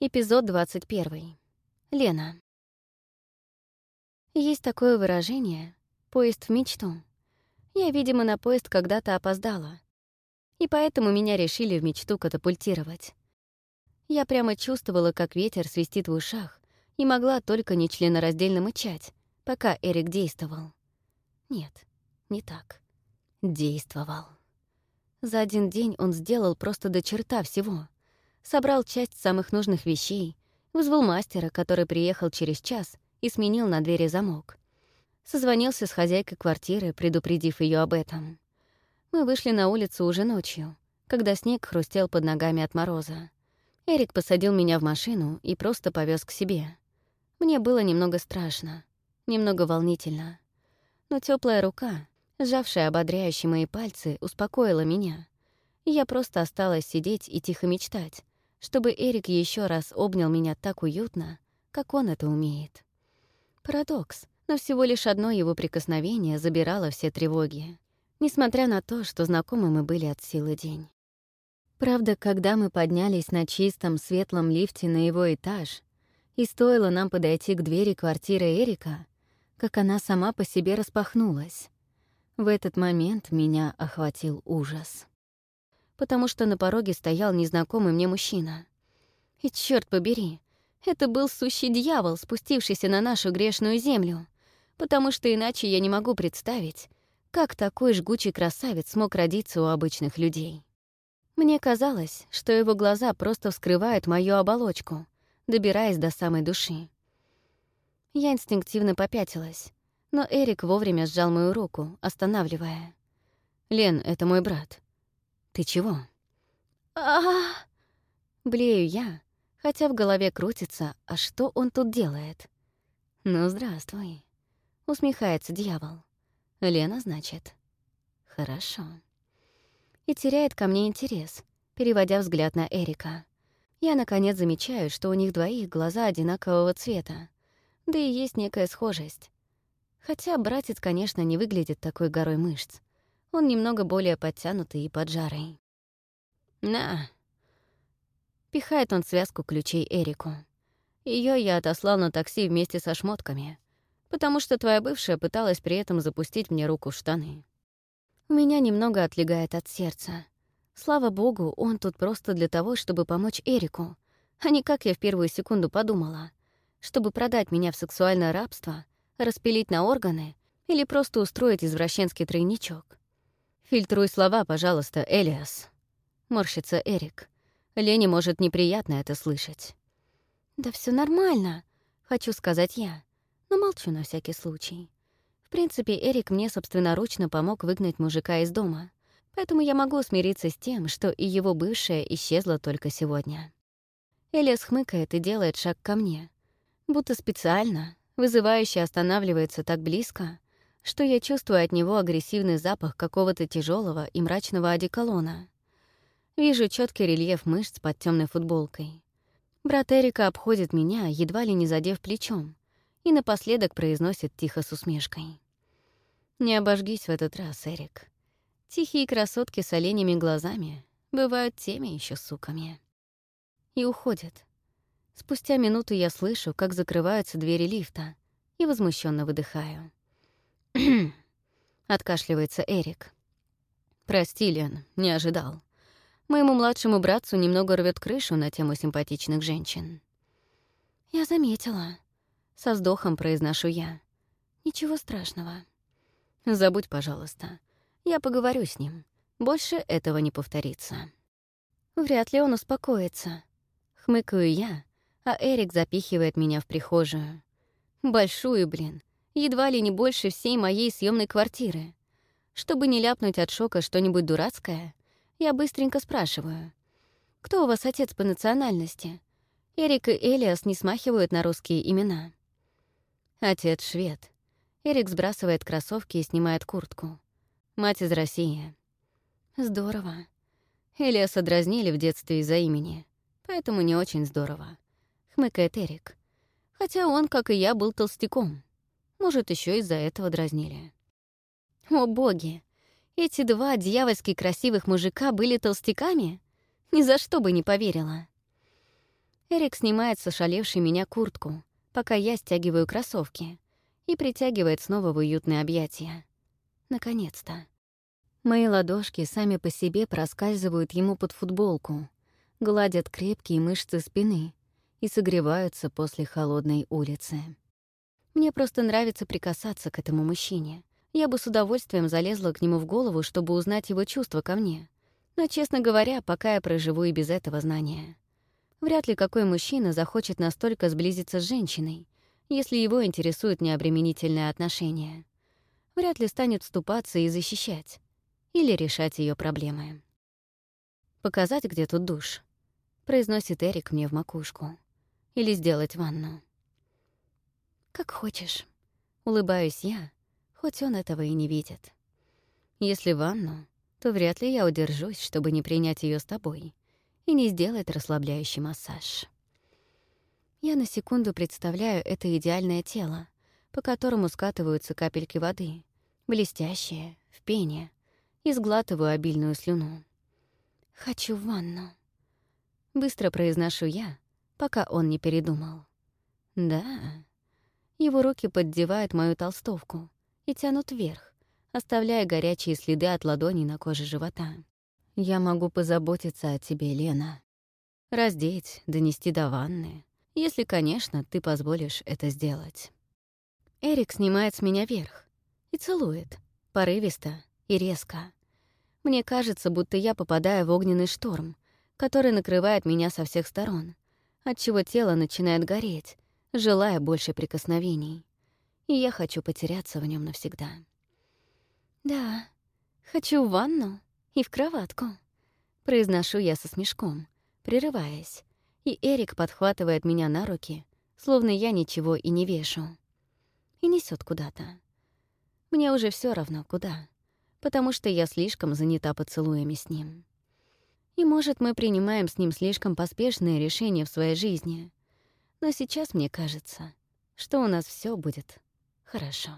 Эпизод 21. Лена. Есть такое выражение «поезд в мечту». Я, видимо, на поезд когда-то опоздала. И поэтому меня решили в мечту катапультировать. Я прямо чувствовала, как ветер свистит в ушах, и могла только нечленораздельно мычать, пока Эрик действовал. Нет, не так. Действовал. За один день он сделал просто до черта всего — собрал часть самых нужных вещей, вызвал мастера, который приехал через час и сменил на двери замок. Созвонился с хозяйкой квартиры, предупредив ее об этом. Мы вышли на улицу уже ночью, когда снег хрустел под ногами от мороза. Эрик посадил меня в машину и просто повез к себе. Мне было немного страшно, немного волнительно. Но теплая рука, сжавшая ободряющие мои пальцы, успокоила меня. И я просто осталась сидеть и тихо мечтать, чтобы Эрик еще раз обнял меня так уютно, как он это умеет. Парадокс, но всего лишь одно его прикосновение забирало все тревоги, несмотря на то, что знакомы мы были от силы день. Правда, когда мы поднялись на чистом светлом лифте на его этаж, и стоило нам подойти к двери квартиры Эрика, как она сама по себе распахнулась. В этот момент меня охватил ужас потому что на пороге стоял незнакомый мне мужчина. И черт побери, это был сущий дьявол, спустившийся на нашу грешную землю, потому что иначе я не могу представить, как такой жгучий красавец смог родиться у обычных людей. Мне казалось, что его глаза просто вскрывают мою оболочку, добираясь до самой души. Я инстинктивно попятилась, но Эрик вовремя сжал мою руку, останавливая. «Лен, это мой брат. «Ты чего?» а Блею я, хотя в голове крутится, а что он тут делает? «Ну, здравствуй», — усмехается дьявол. «Лена, значит?» «Хорошо». И теряет ко мне интерес, переводя взгляд на Эрика. Я, наконец, замечаю, что у них двоих глаза одинакового цвета, да и есть некая схожесть. Хотя братец, конечно, не выглядит такой горой мышц. Он немного более подтянутый и поджарый. «На!» Пихает он связку ключей Эрику. Ее я отослал на такси вместе со шмотками, потому что твоя бывшая пыталась при этом запустить мне руку в штаны. У меня немного отлегает от сердца. Слава богу, он тут просто для того, чтобы помочь Эрику, а не как я в первую секунду подумала, чтобы продать меня в сексуальное рабство, распилить на органы или просто устроить извращенский тройничок. «Фильтруй слова, пожалуйста, Элиас», — морщится Эрик. Лене может неприятно это слышать. «Да все нормально», — хочу сказать я, но молчу на всякий случай. В принципе, Эрик мне собственноручно помог выгнать мужика из дома, поэтому я могу смириться с тем, что и его бывшая исчезла только сегодня. Элиас хмыкает и делает шаг ко мне, будто специально, вызывающе останавливается так близко, что я чувствую от него агрессивный запах какого-то тяжелого и мрачного одеколона. Вижу четкий рельеф мышц под темной футболкой. Брат Эрика обходит меня, едва ли не задев плечом, и напоследок произносит тихо с усмешкой. «Не обожгись в этот раз, Эрик. Тихие красотки с оленями глазами бывают теми еще суками». И уходит. Спустя минуту я слышу, как закрываются двери лифта, и возмущенно выдыхаю. Откашливается Эрик. «Прости, Лен, не ожидал. Моему младшему братцу немного рвет крышу на тему симпатичных женщин». «Я заметила», — со вздохом произношу я. «Ничего страшного». «Забудь, пожалуйста. Я поговорю с ним. Больше этого не повторится». Вряд ли он успокоится. Хмыкаю я, а Эрик запихивает меня в прихожую. Большую, блин, едва ли не больше всей моей съемной квартиры. Чтобы не ляпнуть от шока что-нибудь дурацкое, я быстренько спрашиваю. «Кто у вас отец по национальности?» Эрик и Элиас не смахивают на русские имена. Отец швед. Эрик сбрасывает кроссовки и снимает куртку. Мать из России. Здорово. Элиаса дразнили в детстве из-за имени, поэтому не очень здорово. Хмыкает Эрик. Хотя он, как и я, был толстяком. Может, еще из-за этого дразнили. О боги! Эти два дьявольски красивых мужика были толстяками? Ни за что бы не поверила. Эрик снимает сошалевший меня куртку, пока я стягиваю кроссовки, и притягивает снова в уютные объятия. Наконец-то. Мои ладошки сами по себе проскальзывают ему под футболку, гладят крепкие мышцы спины и согреваются после холодной улицы. Мне просто нравится прикасаться к этому мужчине. Я бы с удовольствием залезла к нему в голову, чтобы узнать его чувства ко мне. Но, честно говоря, пока я проживу и без этого знания. Вряд ли какой мужчина захочет настолько сблизиться с женщиной, если его интересуют необременительные отношения. Вряд ли станет вступаться и защищать. Или решать ее проблемы. «Показать, где тут душ?» — произносит Эрик мне в макушку. «Или сделать ванну?» «Как хочешь», — улыбаюсь я, хоть он этого и не видит. «Если ванну, то вряд ли я удержусь, чтобы не принять ее с тобой и не сделать расслабляющий массаж». Я на секунду представляю это идеальное тело, по которому скатываются капельки воды, блестящие, в пене, и сглатываю обильную слюну. «Хочу в ванну». Быстро произношу я, пока он не передумал. «Да». Его руки поддевают мою толстовку и тянут вверх, оставляя горячие следы от ладоней на коже живота. «Я могу позаботиться о тебе, Лена. Раздеть, донести до ванны, если, конечно, ты позволишь это сделать». Эрик снимает с меня верх и целует, порывисто и резко. Мне кажется, будто я попадаю в огненный шторм, который накрывает меня со всех сторон, отчего тело начинает гореть, желая больше прикосновений. И я хочу потеряться в нем навсегда. «Да, хочу в ванну и в кроватку», — произношу я со смешком, прерываясь, и Эрик подхватывает меня на руки, словно я ничего и не вешу, и несет куда-то. Мне уже все равно, куда, потому что я слишком занята поцелуями с ним. И, может, мы принимаем с ним слишком поспешные решения в своей жизни. Но сейчас мне кажется, что у нас все будет хорошо.